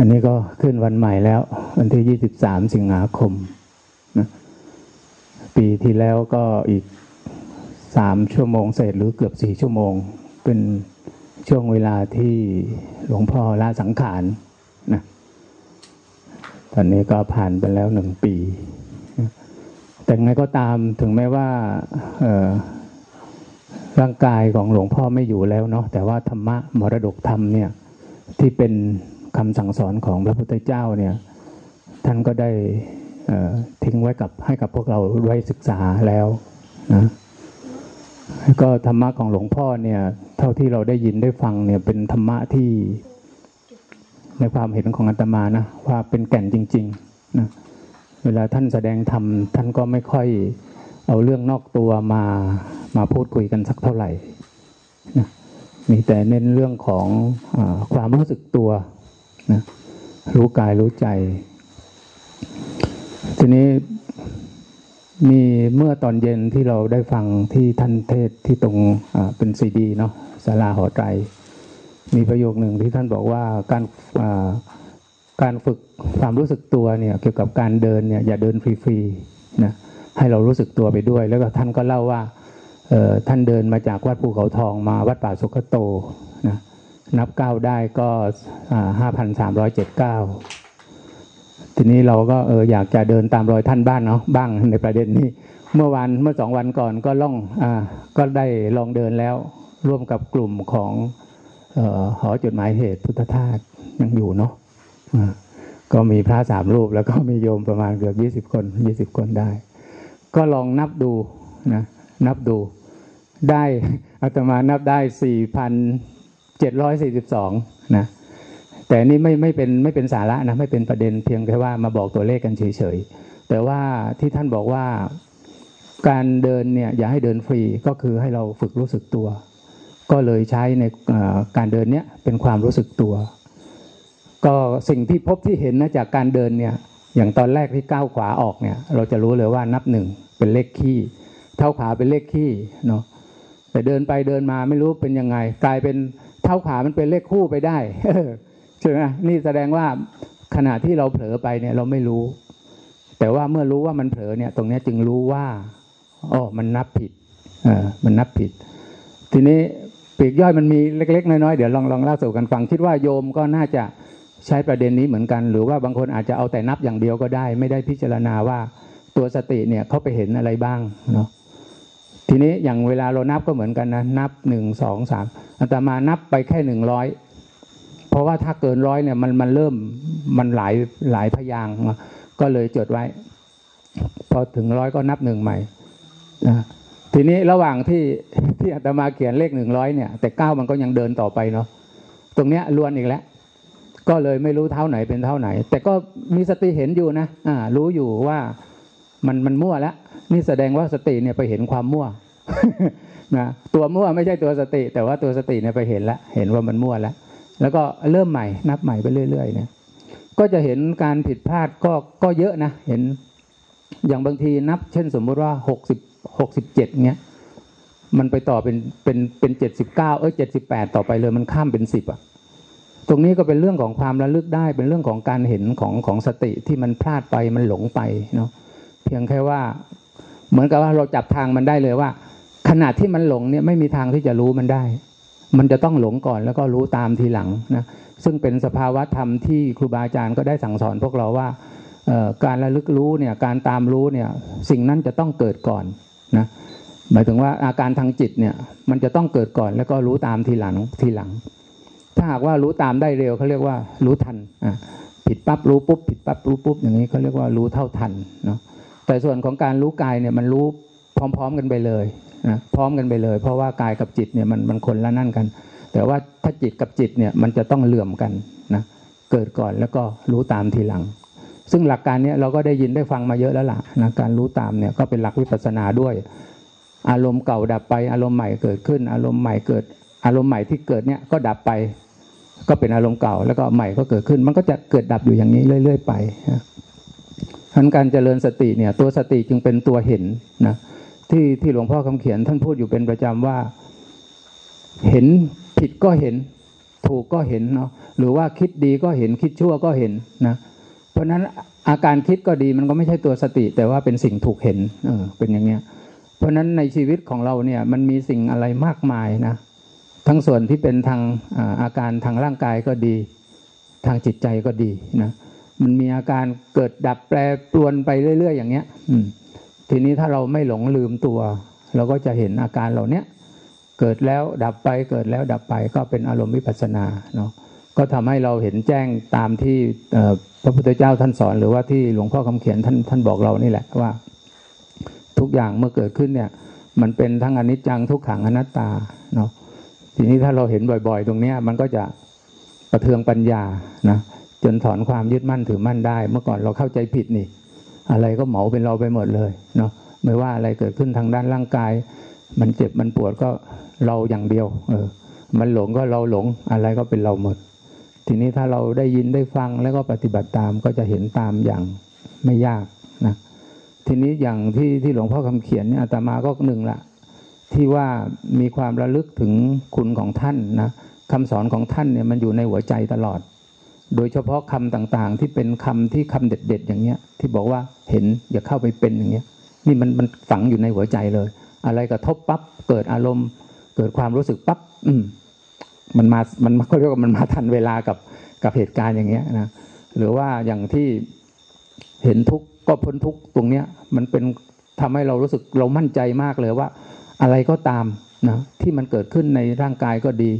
อันนี้ก็ขึ้นวันใหม่แล้ว วันที่23สิบสามสิงหาคมนะปีที่แล้วก็อีกสามชั่วโมงเศษหรือเกือบสี่ชั่วโมง เป็นช่วงเวลาที่หลวงพ่อละสังขารนะตอนนี้ก็ผ่านไปแล้วหนึ่งปี แต่ไงก็ตามถึงแม้ว่าร่างกายของหลวงพ่อไม่อยู่แล้วเนาะแต่ว่าธรรมะมรดกธรรมเนี่ยที่เป็น คำสั่งสอนของพระพุทธเจ้าเนี่ยท่านก็ได้ทิ้งไว้กับให้กับพวกเราไว้ศึกษาแล้วนะก็ธรรมะของหลวงพ่อเนี่ยเท่าที่เราได้ยินได้ฟังเนี่ยเป็นธรรมะที่ในความเห็นของอาตมานะว่าเป็นแก่นจริงๆนะเวลาท่านแสดงธรรมท่านก็ไม่ค่อยเอาเรื่องนอกตัวมามาพูดคุยกันสักเท่าไหร่นะมีแต่เน้นเรื่องของอความรู้สึกตัว นะรู้กายรู้ใจ ทีนี้มีเมื่อตอนเย็นที่เราได้ฟังที่ท่านเทศที่ตรงเป็นซีดีเนาะสาราหอใจ มีประโยคหนึ่งที่ท่านบอกว่าการการฝึกความรู้สึกตัวเนี่ยเกี่ยวกับการเดินเนี่ยอย่าเดินฟรีๆนะให้เรารู้สึกตัวไปด้วย แล้วก็ท่านก็เล่าว่าท่านเดินมาจากวัดภูเขาทองมาวัดป่าสุขโต นับเก้าได้ก็ห้าพันสามร้อยเจ็ดเก้าทีนี้เราก็เอออยากจะเดินตามรอยท่านบ้านเนาะบ้างในประเด็นนี้ เมื่อวันเมื่อสองวันก่อนก็ล่องอ่าก็ได้ลองเดินแล้ว ร่วมกับกลุ่มของออหอจดหมายเหตุพุทธทาสยังอยู่เนาะก็มีพระสามรูปแล้วก็มีโยมประมาณเกือบยี่สิบคนยี่สิบคนได้ ก็ลองนับดูนะนับดูได้อาตมานับได้สี่พัน เจ็ดร้อยสี่สิบสองนะแต่นี่ไม่ไม่เป็นไม่เป็นสาระนะไม่เป็นประเด็นเพียงแค่ว่ามาบอกตัวเลขกันเฉยๆแต่ว่าที่ท่านบอกว่าการเดินเนี่ยอย่าให้เดินฟรีก็คือให้เราฝึกรู้สึกตัว ก็เลยใช้ในการเดินเนี้ยเป็นความรู้สึกตัว ก็สิ่งที่พบที่เห็นนะจากการเดินเนี่ยอย่างตอนแรกที่ก้าวขวาออกเนี่ย เราจะรู้เลยว่านับหนึ่งเป็นเลขขี้เท้าขวาเป็นเลขขี้เนาะแต่เดินไปเดินมาไม่รู้เป็นยังไง กลายเป็น ท้าขามันเป็นเลขคู่ไปได้ใช่ไหมนี่แสดงว่าขณะที่เราเผลอไปเนี่ยเราไม่รู้ แต่ว่าเมื่อรู้ว่ามันเผลอเนี่ย ตรงนี้จึงรู้ว่าอ๋อมันนับผิดเออมันนับผิด ทีนี้ปีกย่อยมันมีเล็ก ๆ น้อยๆเดี๋ยวลองลองเล่าสู่กันฟัง คิดว่าโยมก็น่าจะใช้ประเด็นนี้เหมือนกัน หรือว่าบางคนอาจจะเอาแต่นับอย่างเดียวก็ได้ ไม่ได้พิจารณาว่าตัวสติเนี่ยเขาไปเห็นอะไรบ้างเนาะ ทีนี้อย่างเวลาเรานับก็เหมือนกันนะนับหนึ่งสองสามอาตมานับไปแค่หนึ่งร้อยเพราะว่าถ้าเกินร้อยเนี่ยมันมันเริ่มมันหลายหลายพยางก็เลยจดไว้ พอถึงร้อยก็นับหนึ่งใหม่นะทีนี้ระหว่างที่ที่อาตมาเขียนเลขหนึ่งร้อยเนี่ย แต่เก้ามันก็ยังเดินต่อไปเนาะตรงเนี้ยล้วนอีกแล้ว ก็เลยไม่รู้เท่าไหนเป็นเท่าไหน แต่ก็มีสติเห็นอยู่นะอ่ารู้อยู่ว่า มันมันมั่วแล้วนี่แสดงว่าสติเนี่ยไปเห็นความมั่วนะตัวมั่วไม่ใช่ตัวสติ แต่ว่าตัวสติเนี่ยไปเห็นแล้วเห็นว่ามันมั่วแล้วแล้วก็เริ่มใหม่นับใหม่ไปเรื่อยๆเนี่ยก็จะเห็นการผิดพลาดก็ก็เยอะนะเห็น อย่างบางทีนับ เช่นสมมุติว่าหกสิบหกสิบเจ็ดเงี้ยมันไปต่อเป็นเป็นเป็นเจ็ดสิบเก้าเออเจ็ดสิบแปดต่อไปเลยมันข้ามเป็นสิบอะตรงนี้ก็เป็นเรื่องของความระลึกได้เป็นเรื่องของการเห็นของของสติที่มันพลาดไปมันหลงไปเนาะ พียงแค่ว่า เหมือนกับว่าเราจับทางมันได้เลยว่าขนาดที่มันหลงเนี่ยไม่มีทางที่จะรู้มันได้ มันจะต้องหลงก่อนแล้วก็รู้ตามทีหลังนะซึ่งเป็นสภาวะธรรมที่ครูบาอาจารย์ก็ได้สั่งสอนพวกเราว่าการระลึกรู้เนี่ยการตามรู้เนี่ยสิ่งนั้นจะต้องเกิดก่อนนะหมายถึงว่าอาการทางจิตเนี่ยมันจะต้องเกิดก่อนแล้วก็รู้ตามทีหลังทีหลัง ถ้าหากว่ารู้ตามได้เร็วเขาเรียกว่ารู้ทันอะผิดปั๊บรู้ปุ๊บผิดปั๊บรู้ปุ๊บอย่างนี้เขาเรียกว่ารู้เท่าทันเนาะ แต่ส่วนของการรู้กายเนี่ยมันรู้พร้อม ๆ กันไปเลยนะพร้อมกันไปเลย เพราะว่ากายกับจิตเนี่ยมันมันคนละนั่นกัน แต่ว่าถ้าจิตกับจิตเนี่ยมันจะต้องเหลื่อมกันนะเกิดก่อนแล้วก็รู้ตามทีหลัง ซึ่งหลักการนี้เราก็ได้ยินได้ฟังมาเยอะแล้วล่ะนะการรู้ตามเนี่ยก็เป็นหลักวิปัสสนาด้วย อารมณ์เก่าดับไปอารมณ์ใหม่เกิดขึ้น อารมณ์ใหม่เกิด อารมณ์ใหม่ที่เกิดเนี่ยก็ดับไป ก็เป็นอารมณ์เก่าแล้วก็ใหม่ก็เกิดขึ้น มันก็จะเกิดดับอยู่อย่างนี้เรื่อย ๆ ไปนะ ทั้นการเจริญสติเนี่ยตัวสติจึงเป็นตัวเห็นนะที่ที่หลวงพ่อคำเขียนท่านพูดอยู่เป็นประจำว่า เห็นผิดก็เห็น ถูกก็เห็นเนาะหรือว่าคิดดีก็เห็นคิดชั่วก็เห็นนะเพราะฉะนั้นอาการคิดก็ดีมันก็ไม่ใช่ตัวสติ แต่ว่าเป็นสิ่งถูกเห็นเออเป็นอย่างเนี้ยเพราะฉะนั้นในชีวิตของเราเนี่ยมันมีสิ่งอะไรมากมายนะทั้งส่วนที่เป็นทางอาอาการทางร่างกายก็ดี ทางจิตใจก็ดีนะ มันมีอาการเกิดดับแปรปรวนไปเรื่อย ๆ อย่างเงี้ย อืม ทีนี้ถ้าเราไม่หลงลืมตัว เราก็จะเห็นอาการเหล่านี้เกิดแล้วดับไปเกิดแล้วดับไปก็เป็นอารมณ์วิปัสสนาเนาะก็ทำให้เราเห็นแจ้งตามที่พระพุทธเจ้าท่านสอน หรือว่าที่หลวงพ่อคำเขียนท่านท่านบอกเรานี่แหละว่า ทุกอย่างเมื่อเกิดขึ้นเนี่ย มันเป็นทั้งอนิจจังทุกขังอนัตตาเนาะทีนี้ถ้าเราเห็นบ่อย ๆ ตรงเนี้ยมันก็จะประเทืองปัญญานะ จนถอนความยึดมั่นถือมั่นได้ เมื่อก่อนเราเข้าใจผิดนี่ อะไรก็เหมาเป็นเราไปหมดเลยเนาะไม่ว่าอะไรเกิดขึ้นทางด้านร่างกาย มันเจ็บมันปวดก็เราอย่างเดียว เออ มันหลงก็เราหลงอะไรก็เป็นเราหมด ทีนี้ถ้าเราได้ยินได้ฟังแล้วก็ปฏิบัติตามก็จะเห็นตามอย่างไม่ยากนะทีนี้อย่างที่ที่หลวงพ่อคำเขียนเนี่ยอาตมาก็หนึ่งละที่ว่ามีความระลึกถึงคุณของท่านนะคำสอนของท่านเนี่ยมันอยู่ในหัวใจตลอด โดยเฉพาะคำต่างๆ ที่เป็นคำที่คำเด็ด ๆ อย่างเงี้ย ที่บอกว่าเห็นอย่าเข้าไปเป็นอย่างเงี้ย นี่มันมันฝังอยู่ในหัวใจเลย อะไรกระทบปั๊บเกิดอารมณ์ เกิดความรู้สึกปั๊บอืมมันมา มันก็เรียกว่ามันมาทันเวลากับกับเหตุการณ์อย่างเงี้ยนะหรือว่าอย่างที่เห็นทุกข์ก็พ้นทุกข์ตรงเนี้ย มันเป็นทำให้เรารู้สึกเรามั่นใจมากเลยว่า อะไรก็ตามนะที่มันเกิดขึ้นในร่างกายก็ดี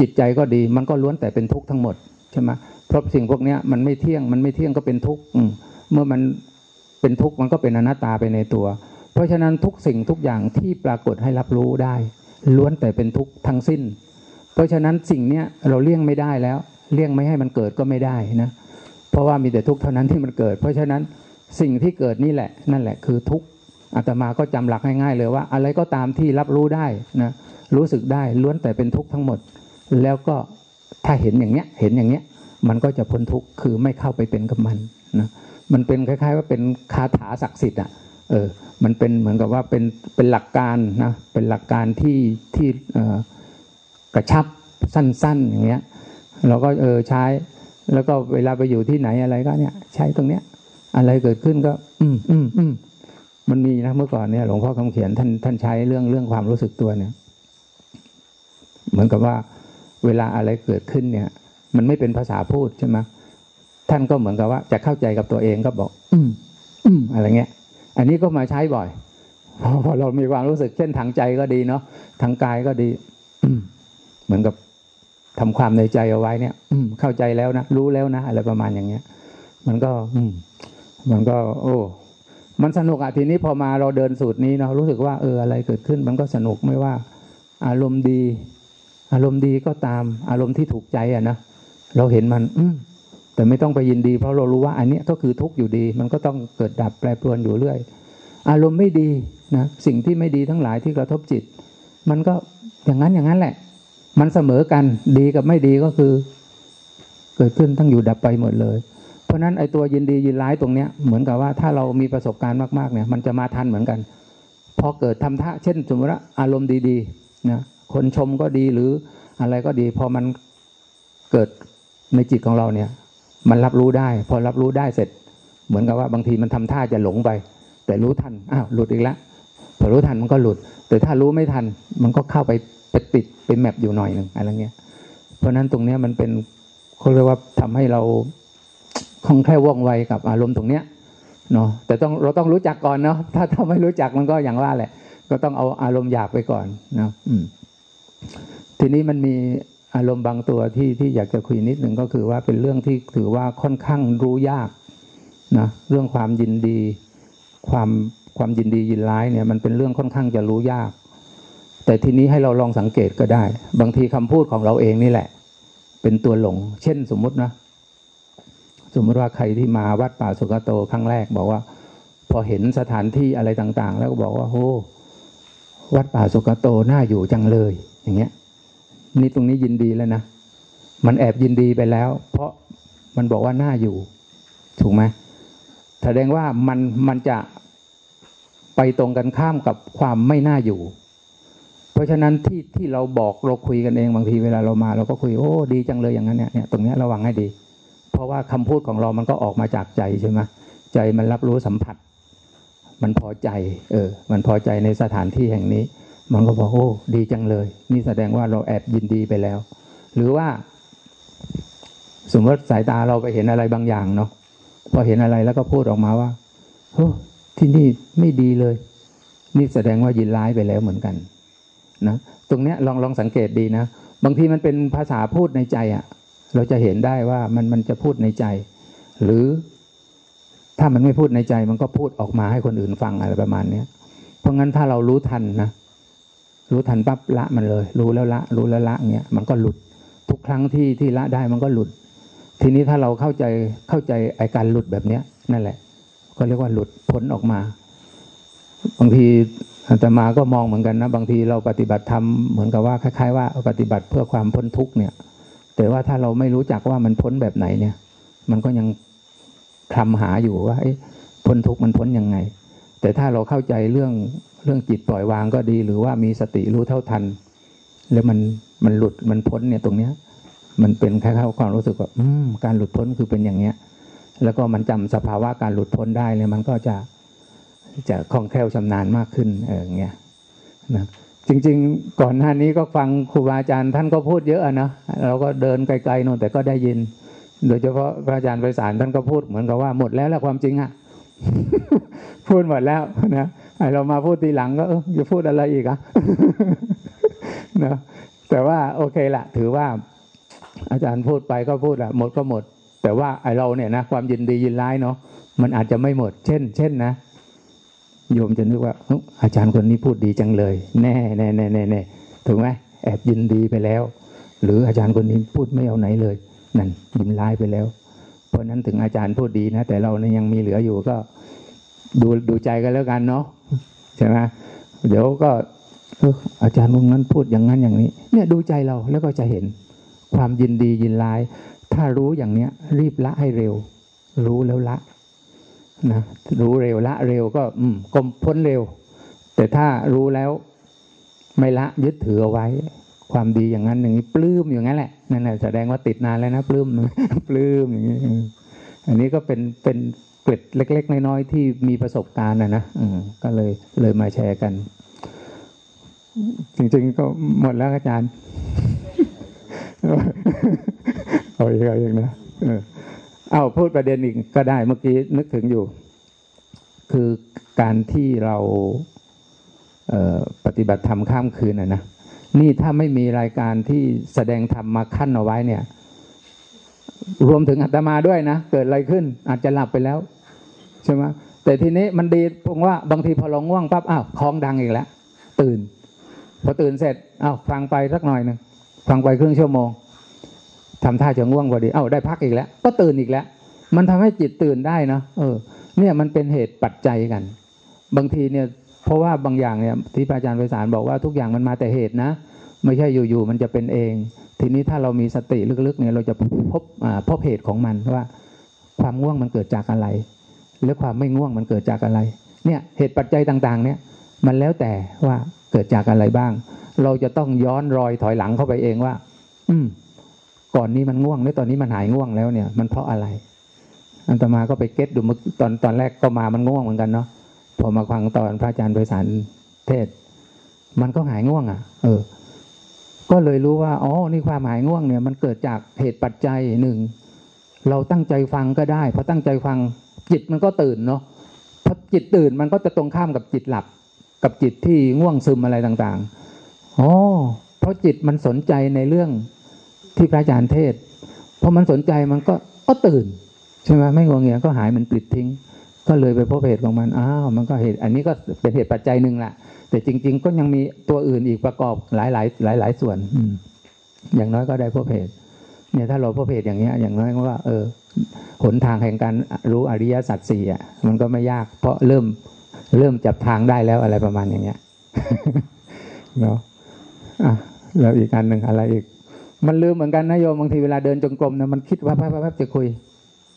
จิตใจก็ดี มันก็ล้วนแต่เป็นทุกข์ทั้งหมดใช่ไหม เพราะสิ่งพวกเนี้ยมันไม่เที่ยงมันไม่เที่ยงก็เป็นทุกข์เมื่อมันเป็นทุกข์มันก็เป็นอนัตตาไปในตัว เพราะฉะนั้นทุกสิ่งทุกอย่างที่ปรากฏให้รับรู้ได้ ล้วนแต่เป็นทุกข์ทั้งสิ้น เพราะฉะนั้นสิ่งเนี้ยเราเลี่ยงไม่ได้แล้ว เลี่ยงไม่ให้มันเกิดก็ไม่ได้นะเพราะว่ามีแต่ทุกข์เท่านั้นที่มันเกิด เพราะฉะนั้นสิ่งที่เกิดนี่แหละ นั่นแหละคือทุกข์อาตมาก็จำหลักง่ายๆเลยว่า อะไรก็ตามที่รับรู้ได้นะรู้สึกได้ล้วนแต่เป็นทุกข์ทั้งหมด แล้วก็ถ้าเห็นอย่างเนี้ยเห็นอย่างเนี้ย มันก็จะพ้นทุกข์คือไม่เข้าไปเป็นกับมันนะมันเป็นคล้าย ๆ ว่าเป็นคาถาศักดิ์สิทธิ์อะเออมันเป็นเหมือนกับว่าเป็นเป็นหลักการนะเป็นหลักการที่ที่กระชับสั้น ๆ อย่างเงี้ยเราก็เออใช้ แล้วก็เวลาไปอยู่ที่ไหนอะไรก็เนี่ย ใช้ตรงเนี้ย อะไรเกิดขึ้นก็ อืมอืมอืมมันมีนะเมื่อก่อนเนี่ยหลวงพ่อคำเขียนท่านท่านใช้เรื่องเรื่องความรู้สึกตัวเนี่ย เหมือนกับว่าเวลาอะไรเกิดขึ้นเนี่ย มันไม่เป็นภาษาพูดใช่ไหมท่านก็เหมือนกับว่า จะเข้าใจกับตัวเองก็บอก อืม อืม อะไรเงี้ย อันนี้ก็มาใช้บ่อยพอเรามีความรู้สึกเช่นทางใจก็ดีเนาะทางกายก็ดี อืม เหมือนกับทำความในใจเอาไว้เนี่ย อืม เข้าใจแล้วนะรู้แล้วนะอะไรประมาณอย่างเงี้ย มันก็ อืม มันก็ โอ้มันสนุกอะทีนี้พอมาเราเดินสูตรนี้เนาะรู้สึกว่าเอออะไรเกิดขึ้น มันก็สนุกไม่ว่า อารมณ์ดี อารมณ์ดีก็ตาม อารมณ์ที่ถูกใจอะนะ เราเห็นมัน อืแต่ไม่ต้องไปยินดี เพราะเรารู้ว่าอันนี้ก็คือทุกข์อยู่ดี มันก็ต้องเกิดดับแปรปรวนอยู่เรื่อย อารมณ์ไม่ดีนะสิ่งที่ไม่ดีทั้งหลายที่กระทบจิต มันก็อย่างนั้นอย่างนั้นแหละ มันเสมอกันดีกับไม่ดีก็คือ เกิดขึ้นตั้งอยู่ดับไปหมดเลย เพราะฉะนั้นไอ้ตัวยินดียินร้ายตรงเนี้ยเหมือนกับว่าถ้าเรามีประสบการณ์มากๆเนี่ย มันจะมาทันเหมือนกันพอเกิดทำท่าเช่นสมมติว่าอารมณ์ดีๆนะคนชมก็ดีหรืออะไรก็ดี พอมันเกิด ในจิตของเราเนี่ย มันรับรู้ได้ พอรับรู้ได้เสร็จ เหมือนกับว่าบางทีมันทำท่าจะหลงไป แต่รู้ทันอ้าวหลุดอีกแล้วพอรู้ทันมันก็หลุด แต่ถ้ารู้ไม่ทัน มันก็เข้าไปไปติดไปแมปอยู่หน่อยหนึ่งอะไรเงี้ย เพราะฉะนั้นตรงเนี้ยมันเป็นเขาเรียกว่าทำให้เราคล่องแคล่วว่องไวกับอารมณ์ตรงเนี้ยเนาะแต่ต้องเราต้องรู้จักก่อนเนาะถ้าถ้าไม่รู้จักมันก็อย่างว่าแหละ ก็ต้องเอาอารมณ์หยาบไปก่อนนะอืมทีนี้มันมี อารมณ์บางตัวที่ที่อยากจะคุยนิดหนึ่งก็คือว่าเป็นเรื่องที่ถือว่าค่อนข้างรู้ยากนะเรื่องความยินดี ความความยินดียินร้ายเนี่ยมันเป็นเรื่องค่อนข้างจะรู้ยาก แต่ทีนี้ให้เราลองสังเกตก็ได้ บางทีคำพูดของเราเองนี่แหละ เป็นตัวหลง เช่นสมมุตินะ สมมติว่าใครที่มาวัดป่าสุกโตครั้งแรกบอกว่า พอเห็นสถานที่อะไรต่างๆ แล้วก็บอกว่าโอ้วัดป่าสุกโตน่าอยู่จังเลย อย่างเงี้ย นี่ตรงนี้ยินดีแล้วนะ มันแอบยินดีไปแล้ว เพราะมันบอกว่าน่าอยู่ ถูกไหมแสดงว่ามันมันจะไปตรงกันข้ามกับความไม่น่าอยู่ เพราะฉะนั้นที่ที่เราบอกเราคุยกันเองบางทีเวลาเรามา เราก็คุยโอ้ดีจังเลยอย่างนั้นเนี่ยเนี่ยตรงนี้ระวังให้ดี เพราะว่าคำพูดของเรามันก็ออกมาจากใจใช่ไหมใจมันรับรู้สัมผัส มันพอใจ เออ มันพอใจในสถานที่แห่งนี้ มันก็บอกโอ้ดีจังเลย นี่แสดงว่าเราแอบยินดีไปแล้ว หรือว่า สมมติสายตาเราไปเห็นอะไรบางอย่างเนาะพอเห็นอะไรแล้วก็พูดออกมาว่าโอ้ที่นี่ไม่ดีเลย นี่แสดงว่ายินร้ายไปแล้วเหมือนกัน นะตรงเนี้ยลองลองสังเกตดีนะบางทีมันเป็นภาษาพูดในใจอะ่ะ เราจะเห็นได้ว่ามันมันจะพูดในใจ หรือถ้ามันไม่พูดในใจมันก็พูดออกมาให้คนอื่นฟังอะไรประมาณเนี้ยเพราะงั้นถ้าเรารู้ทันนะ รู้ทันปั๊บละมันเลย รู้แล้วละ รู้แล้วละเงี้ยมันก็หลุด ทุกครั้งที่ที่ละได้มันก็หลุด ทีนี้ถ้าเราเข้าใจเข้าใจไอการหลุดแบบเนี้ย นั่นแหละ ก็เรียกว่าหลุดพ้นออกมา บางทีอาตมาก็มองเหมือนกันนะ บางทีเราปฏิบัติธรรมเหมือนกับว่าคล้ายๆ ว่าปฏิบัติเพื่อความพ้นทุกเนี่ย แต่ว่าถ้าเราไม่รู้จักว่ามันพ้นแบบไหนเนี่ย มันก็ยังคลำหาอยู่ว่าพ้นทุกมันพ้นยังไง แต่ถ้าเราเข้าใจเรื่อง เรื่องจิตปล่อยวางก็ดี หรือว่ามีสติรู้เท่าทัน แล้วมันมันหลุดมันพ้นเนี่ยตรงเนี้ย มันเป็นคล้ายๆความรู้สึกว่าอืมการหลุดพ้นคือเป็นอย่างเนี้ย แล้วก็มันจำสภาวะการหลุดพ้นได้เนี่ยมันก็จะจะคล่องแคล่วชำนาญมากขึ้นเอออย่างเงี้ยนะจริง ๆ ก่อนหน้านี้ก็ฟังครูบาอาจารย์ท่านก็พูดเยอะนะเราก็เดินไกลๆโน่นแต่ก็ได้ยิน โดยเฉพาะพระอาจารย์ไพศาลท่านก็พูดเหมือนกับว่าหมดแล้วแหละความจริงอะพูดหมดแล้วนะ ไอเรามาพูดทีหลังก็เออจะพูดอะไรอีกอะนะแต่ว่าโอเคละถือว่าอาจารย์พูดไปก็พูดอะหมดก็หมด แต่ว่าไอเราเนี่ยนะความยินดียินร้ายเนาะมันอาจจะไม่หมด เช่น เช่นนะโยมจะนึกว่าอาจารย์คนนี้พูดดีจังเลย แน่แน่แน่แน่แน่ถูกไหมแอบยินดีไปแล้ว หรืออาจารย์คนนี้พูดไม่เอาไหนเลย นั่นยินร้ายไปแล้ว เพราะนั้นถึงอาจารย์พูดดีนะ แต่เราเนี่ยยังมีเหลืออยู่ก็ ดูดูใจกันแล้วกันเนาะ ใช่ไหมเดี๋ยวก็อาจารย์องนั้นพูดอย่างนั้นอย่างนี้ เนี่ยดูใจเราแล้วก็จะเห็นความยินดียินร้าย ถ้ารู้อย่างเนี้ย รีบละให้เร็ว รู้แล้วละนะรู้เร็วละเร็วก็ อืมก็พ้นเร็ว แต่ถ้ารู้แล้ว ไม่ละยึดถือเอาไว้ ความดีอย่างนั้นอย่างนี้ ปลื้มอย่างนั้นแหละนั่นแหละแสดงว่าติดนานแล้วนะปลื้มปลื้มอย่างนี้อันนี้ก็เป็นเป็น เกร็ดเล็ก ๆ น้อยๆที่มีประสบการณ์นะนะก็เลยเลยมาแชร์กัน จริง ๆ ก็หมดแล้วอาจารย์เอาอีกเอาอีกนะเอาพูดประเด็นอีกก็ได้เมื่อกี้นึกถึงอยู่ คือการที่เราเปฏิบัติธรรมข้ามคืนนะนะนี่ถ้าไม่มีรายการที่แสดงธรรมมาขั้นเอาไว้เนี่ย รวมถึงอาตมาด้วยนะ เกิดอะไรขึ้น อาจจะหลับไปแล้ว ใช่ไหมแต่ทีนี้มันดีตรงว่าบางทีพอเราง่วงปั๊บอ้าวคล้องดังอีกแล้วตื่น พอตื่นเสร็จอ้าวฟังไปสักหน่อยหนึ่งฟังไปครึ่งชั่วโมงทำท่าจะง่วงพอดีอ้าวได้พักอีกแล้ว ก็ตื่นอีกแล้ว มันทำให้จิตตื่นได้เนาะเออ เนี่ยมันเป็นเหตุปัจจัยกัน บางทีเนี่ยเพราะว่าบางอย่างเนี่ยที่อาจารย์ไพศาลบอกว่าทุกอย่างมันมาแต่เหตุนะ ไม่ใช่อยู่ๆมันจะเป็นเอง ทีนี้ถ้าเรามีสติลึกๆเนี่ยเราจะพบพบเหตุของมันว่า ความง่วงมันเกิดจากอะไร หรือความไม่ง่วงมันเกิดจากอะไร เนี่ยเหตุปัจจัยต่างๆ เนี่ยมันแล้วแต่ว่าเกิดจากอะไรบ้าง เราจะต้องย้อนรอยถอยหลังเข้าไปเองว่า อืม ก่อนนี้มันง่วงแล้วตอนนี้มันหายง่วงแล้วเนี่ย มันเพราะอะไร อันตมาก็ไปเก็ตดูตอนตอนแรกก็มามันง่วงเหมือนกันเนาะพอมาฟังตอนพระอาจารย์ไพศาลเทศ มันก็หายง่วงอะ เออ ก็เลยรู้ว่าอ๋อนี่ความหายง่วงเนี่ย มันเกิดจากเหตุปัจจัยหนึ่งเราตั้งใจฟังก็ได้พอตั้งใจฟัง จิตมันก็ตื่นเนาะพอจิตตื่นมันก็จะตรงข้ามกับจิตหลับ กับจิตที่ง่วงซึมอะไรต่างๆอ๋อเพราะจิตมันสนใจในเรื่องที่พระอาจารย์เทศพอมันสนใจมันก็ก็ตื่น ใช่ไหมไม่งงเงียก็หายมันปลิดทิ้ง ก็เลยไปพบเหตุของมันอ้าวมันก็เหตุ อันนี้ก็เป็นเหตุปัจจัยหนึ่งแหละแต่จริง ๆ ก็ยังมีตัวอื่นอีกประกอบหลายหลายหลายหลายส่วนอือย่างน้อยก็ได้พบเหตุเนี่ยถ้าเราพบเหตุอย่างเงี้ย อย่างน้อยก็ว่า เออ หนทางแห่งการรู้อริยสัจสี่อะ มันก็ไม่ยาก เพราะเริ่มเริ่มจับทางได้แล้วอะไรประมาณอย่างเงี้ยเนาะอะแล้วอีกอันหนึ่งอะไรอีก มันลืมเหมือนกันนะโยมบางทีเวลาเดินจงกรมนะมันคิดว่าแป๊บๆจะคุย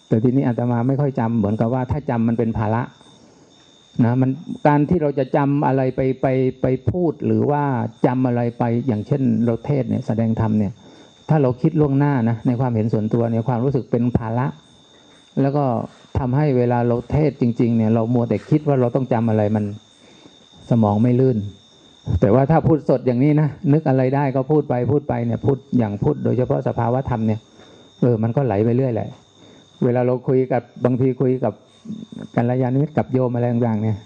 แต่ทีนี้อาตมาไม่ค่อยจำเหมือนกับว่าถ้าจำมันเป็นภาระนะมันการที่เราจะจำอะไรไปไปไปพูดหรือว่าจำอะไรไปอย่างเช่นเราเทศเนี่ยแสดงธรรมเนี่ย ถ้าเราคิดล่วงหน้านะในความเห็นส่วนตัวในความรู้สึกเป็นภาระ แล้วก็ทำให้เวลาเราเทศจริง ๆ เนี่ย เรามัวแต่คิดว่าเราต้องจำอะไรมันสมองไม่ลื่น แต่ว่าถ้าพูดสดอย่างนี้นะนึกอะไรได้ก็พูดไปพูดไปเนี่ยพูดอย่างพูดโดยเฉพาะสภาวะธรรมเนี่ยเออมันก็ไหลไปเรื่อยแหละเวลาเราคุยกับบางทีคุยกับกัลยาณมิตรกับโยมอะไรต่างๆเนี่ย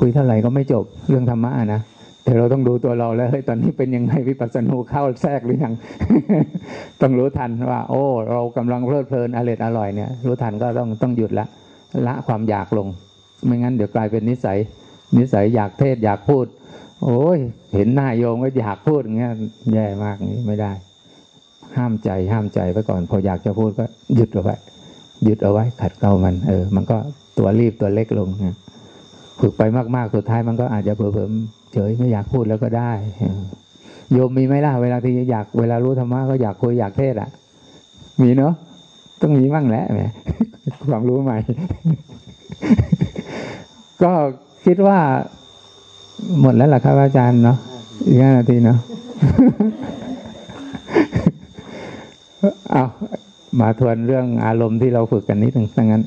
คุยเท่าไหร่ก็ไม่จบเรื่องธรรมะนะ แต่เราต้องดูตัวเราแล้วเฮ้ยตอนนี้เป็นยังไงวิปัสสนูเข้าแทรกหรือยังต้องรู้ทันว่า โอ้ เรากำลังเพลิดเพลินอร่อยอร่อยเนี่ยรู้ทันก็ต้องต้องหยุดละละความอยากลง ไม่งั้นเดี๋ยวกลายเป็นนิสัย นิสัยอยากเทศอยากพูด โอ้ย เห็นหน้าโยมก็อยากพูดอย่างเงี้ยแย่มากนี้ไม่ได้ ห้ามใจห้ามใจไว้ก่อน พออยากจะพูดก็หยุดเอาไว้หยุดเอาไว้ ขัดเกลามัน เออ มันก็ตัวรีบตัวเล็กลงนะฝึกไปมากๆสุดท้ายมันก็อาจจะเผลอๆ เฉยไม่อยากพูดแล้วก็ได้โยมมีไหมล่ะเวลาที่อยากเวลารู้ธรรมะก็อยากคุยอยากเทศอะ มีเนาะต้องมีบ้างแหละแหมความรู้ใหม่ ก็คิดว่าหมดแล้วล่ะครับอาจารย์เนาะอีกห้านาทีเนาะเอามาทวนเรื่องอารมณ์ที่เราฝึกกันนิดหนึ่งดังนั้น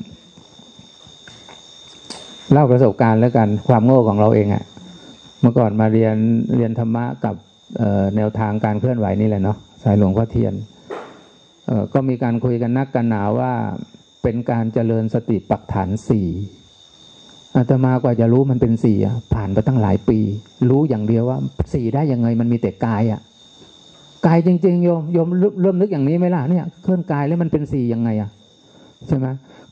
เล่าประสบการณ์แล้วกัน ความโง่ของเราเองอะ่ะ เมื่อก่อนมาเรียนเรียนธรรมะกับแนวทางการเคลื่อนไหวนี่แหละเนาะสายหลวงพ่อเทียนก็มีการคุยกันนักกันหนาว่าเป็นการเจริญสติปัฏฐานสี่อาตมากว่าจะรู้มันเป็นสี่ผ่านไปตั้งหลายปี รู้อย่างเดียวว่าสี่ได้ยังไงมันมีแต่กายอะกายจริงๆโยมโยมเริ่มนึกอย่างนี้ไหมล่ะเนี่ยเคลื่อนกายแล้วมันเป็นสี่ยังไงอะ ใช่ไหม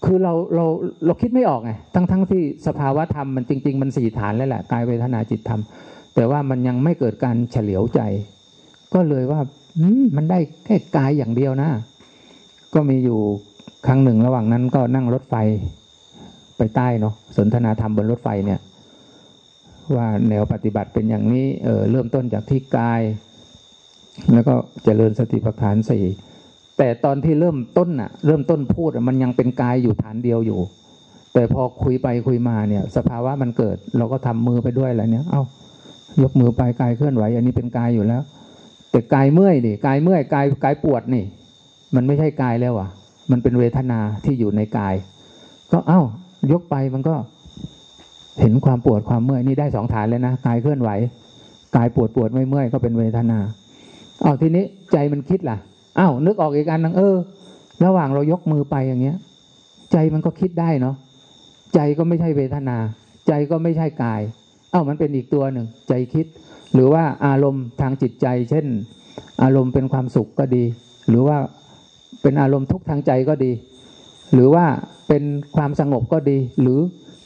คือเราเราเราคิดไม่ออกไงทั้งทั้งที่สภาวะธรรมมันจริง ๆ มันสี่ฐานแล้วแหละกายเวทนาจิตธรรม แต่ว่ามันยังไม่เกิดการเฉลียวใจ ก็เลยว่ามันได้แค่กายอย่างเดียวนะ ก็มีอยู่ครั้งหนึ่งระหว่างนั้นก็นั่งรถไฟไปใต้เนาะสนทนาธรรมบนรถไฟเนี่ย ว่าแนวปฏิบัติเป็นอย่างนี้เออเริ่มต้นจากที่กาย แล้วก็เจริญสติปัฏฐานสี่ แต่ตอนที่เริ่มต้นอะเริ่มต้นพูดมันยังเป็นกายอยู่ฐานเดียวอยู่ แต่พอคุยไปคุยมาเนี่ย สภาวะมันเกิด เราก็ทำมือไปด้วยอะไรเนี่ย เอา้ายกมือไปกายเคลื่อนไหว อันนี้เป็นกายอยู่แล้ว แต่กายเมื่อยดิกายเมื่อยกายกายปวดนี่ มันไม่ใช่กายแล้วอะ มันเป็นเวทนาที่อยู่ในกาย ก็เอา้ายกไปมันก็เห็นความปวดความเมื่อยนี่ได้สองฐานเลยนะกายเคลื่อนไหวกายปวดปวดไม่เมื่อยก็เป็นเวทนาเอาทีนี้ใจมันคิดล่ะ อ้าวนึกออกอีกอันนึงเออ ระหว่างเรายกมือไปอย่างเงี้ย ใจมันก็คิดได้เนาะใจก็ไม่ใช่เวทนา ใจก็ไม่ใช่กาย เอ้ามันเป็นอีกตัวหนึ่ง ใจคิด หรือว่าอารมณ์ทางจิตใจ เช่น อารมณ์เป็นความสุขก็ดี หรือว่าเป็นอารมณ์ทุกข์ทางใจก็ดี หรือว่าเป็นความสงบก็ดี หรือ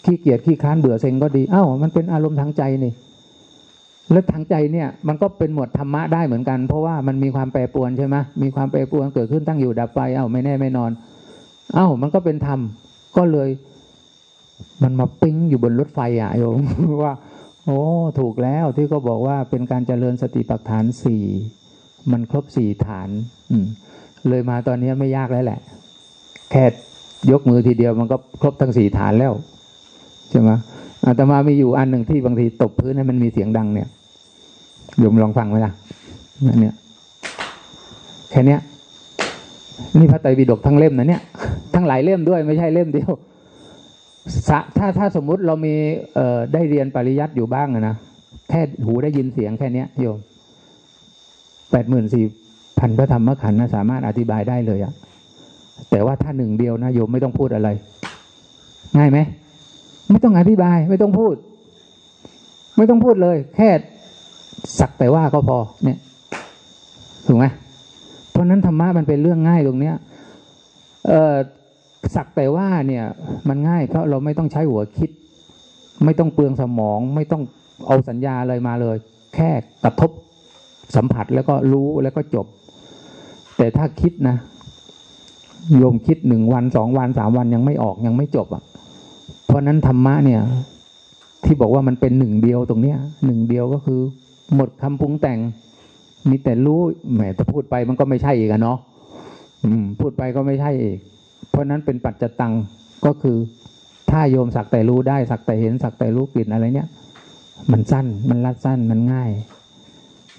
ขี้เกียจขี้ค้านเบื่อเซ็งก็ดี เอ้ามันเป็นอารมณ์ทางใจนี่ แล้วทางใจเนี่ยมันก็เป็นหมวดธรรมะได้เหมือนกัน เพราะว่ามันมีความแปรปรวนใช่ไหมมีความแปรปรวนเกิดขึ้นตั้งอยู่ดับไปเอ้าไม่แน่ไม่นอน เอ้ามันก็เป็นธรรมก็เลย มันมาปิ้งอยู่บนรถไฟอะโยมว่า โอ้ถูกแล้วที่ก็บอกว่าเป็นการเจริญสติปัฏฐานสี่มันครบสี่ฐาน อืม เลยมาตอนนี้ไม่ยากแล้วแหละ แค่ยกมือทีเดียวมันก็ครบทั้งสี่ฐานแล้วใช่ไหม อาตมามีอยู่อันหนึ่งที่บางทีตบพื้นให้มันมีเสียงดังเนี่ยโยมลองฟังไหมล่ะนั่นเนี่ยแค่นี้นี่พระไตรปิฎกทั้งเล่มนะเนี่ย ทั้งหลายเล่มด้วยไม่ใช่เล่มเดียวถ้าถ้าสมมุติเรามีเอ่อได้เรียนปริยัติอยู่บ้างนะแค่หูได้ยินเสียงแค่นี้โยมแปดหมื่นสี่พันพระธรรมขันธ์นะสามารถอธิบายได้เลยอะแต่ว่าถ้าหนึ่งเดียวนะโยมไม่ต้องพูดอะไร ง่ายไหม ไม่ต้องอธิบาย ไม่ต้องพูด ไม่ต้องพูดเลย แค่สักแต่ว่าก็พอ เนี่ยถูกไหมเพราะนั้นธรรมะมันเป็นเรื่องง่ายตรงเนี้ย เออสักแต่ว่าเนี่ย มันง่ายเพราะเราไม่ต้องใช้หัวคิด ไม่ต้องเปลืองสมอง ไม่ต้องเอาสัญญาอะไรมาเลย แค่กระทบสัมผัสแล้วก็รู้แล้วก็จบ แต่ถ้าคิดนะโยมคิดหนึ่งวันสองวันสามวันยังไม่ออกยังไม่จบอะ ราะนั้นธรรมะเนี่ย ที่บอกว่ามันเป็นหนึ่งเดียวตรงเนี้ยหนึ่งเดียวก็คือ หมดคำปรุงแต่ง มีแต่รู้แหมถ้าพูดไปมันก็ไม่ใช่อีกอะเนาะพูดไปก็ไม่ใช่อีก เพราะนั้นเป็นปัจจตังก็คือ ถ้าโยมสักแต่รู้ได้สักแต่เห็นสักแต่รู้กลิ่นอะไรเนี้ยมันสั้นมันรัดสั้นมันง่าย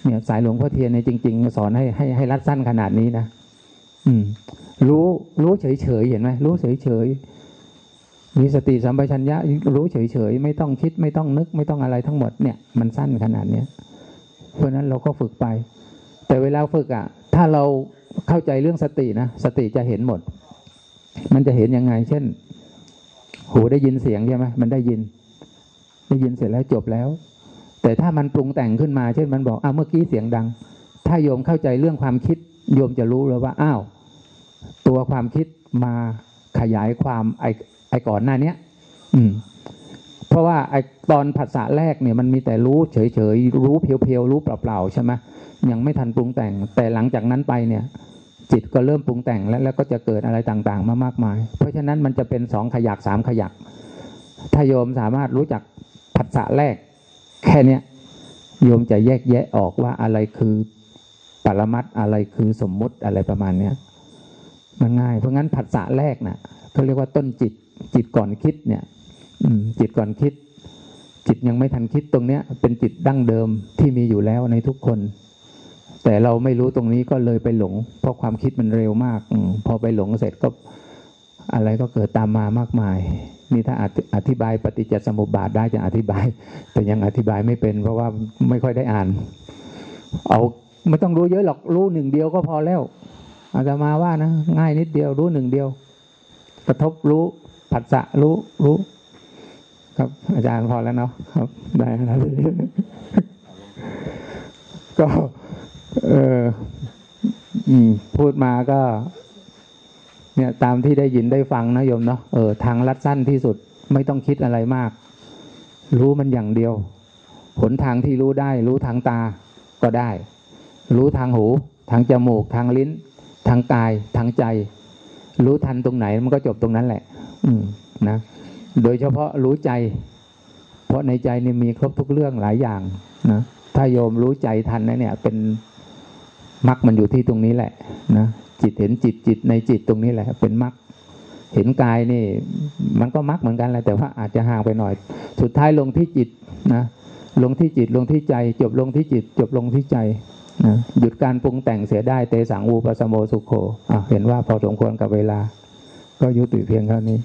เนี่ยสายหลวงพ่อเทียนในยจริง ๆ สอนให้ให้ให้รัดสั้นขนาดนี้นะอืม รู้รู้เฉยเฉยๆเห็นไหมรู้เฉยเฉยๆ มีสติสัมปชัญญะรู้เฉยเฉยๆไม่ต้องคิดไม่ต้องนึกไม่ต้องอะไรทั้งหมดเนี่ยมันสั้นขนาดเนี้ยเพราะฉะนั้นเราก็ฝึกไป แต่เวลาฝึกอะ ถ้าเราเข้าใจเรื่องสตินะสติจะเห็นหมด มันจะเห็นยังไง เช่น หูได้ยินเสียงใช่ไหมมันได้ยิน ได้ยินเสร็จแล้วจบแล้ว แต่ถ้ามันปรุงแต่งขึ้นมา เช่นมันบอกอ้าวเมื่อกี้เสียงดัง ถ้าโยมเข้าใจเรื่องความคิด โยมจะรู้เลยว่าอ้าวตัวความคิดมาขยายความไอ ไอ้ก่อนหน้าเนี้ย อืม เพราะว่าไอ้ตอนภาษาแรกเนี่ยมันมีแต่รู้เฉยๆรู้เพียวๆรู้เปล่าๆใช่ไหมยังไม่ทันปรุงแต่ง แต่หลังจากนั้นไปเนี่ย จิตก็เริ่มปรุงแต่งแล้วแล้วก็จะเกิดอะไรต่างๆ มามากมาย เพราะฉะนั้นมันจะเป็นสองขยักสามขยักถ้าโยมสามารถรู้จักผัสสะแรก แค่เนี้ยโยมจะแยกแยะออกว่าอะไรคือปรมัตถ์อะไรคือสมมุติอะไรประมาณเนี้ยมันง่าย เพราะงั้นผัสสะแรกน่ะเขาเรียกว่าต้นจิต จิตก่อนคิดเนี่ยจิตก่อนคิด จิตยังไม่ทันคิดตรงเนี้ย เป็นจิตดั้งเดิมที่มีอยู่แล้วในทุกคน แต่เราไม่รู้ตรงนี้ก็เลยไปหลง เพราะความคิดมันเร็วมากอพอไปหลงเสร็จก็อะไรก็เกิดตามมามากมาย นี่ถ้าอธิอธิบายปฏิจจสมุปบาทได้จะอธิบาย แต่ยังอธิบายไม่เป็น เพราะว่าไม่ค่อยได้อ่าน เอาไม่ต้องรู้เยอะหรอกรู้หนึ่งเดียวก็พอแล้วอาจจะมาว่านะง่ายนิดเดียวรู้หนึ่งเดียว กระทบรู้ ผัสสะรู้รู้ครับ อาจารย์พอแล้วเนาะครับ ได้ครับก็เออพูดมาก็ เนี่ย ตามที่ได้ยินได้ฟังนะโยมเนาะเออทางลัดสั้นที่สุดไม่ต้องคิดอะไรมาก รู้มันอย่างเดียวหนทางที่รู้ได้ รู้ทางตาก็ได้ รู้ทางหู ทางจมูก ทางลิ้น ทางกาย ทางใจ รู้ทันตรงไหนมันก็จบตรงนั้นแหละ นะโดยเฉพาะรู้ใจ เพราะในใจนี่มีครบทุกเรื่องหลายอย่างนะถ้าโยมรู้ใจทันนะเนี่ย เป็นมรรคมันอยู่ที่ตรงนี้แหละนะจิตเห็นจิตจิตในจิตตรงนี้แหละ เป็นมรรคเห็นกายนี่ มันก็มรรคเหมือนกันแหละแต่ว่าอาจจะห่างไปหน่อย สุดท้ายลงที่จิตนะลงที่จิตลงที่ใจ จบลงที่จิต จบลงที่ใจนะหยุดการปรุงแต่งเสียได้เตสังอูปสมโมสุโขเห็นว่าพอสมควรกับเวลา ก็ยุติเพียงเท่านี้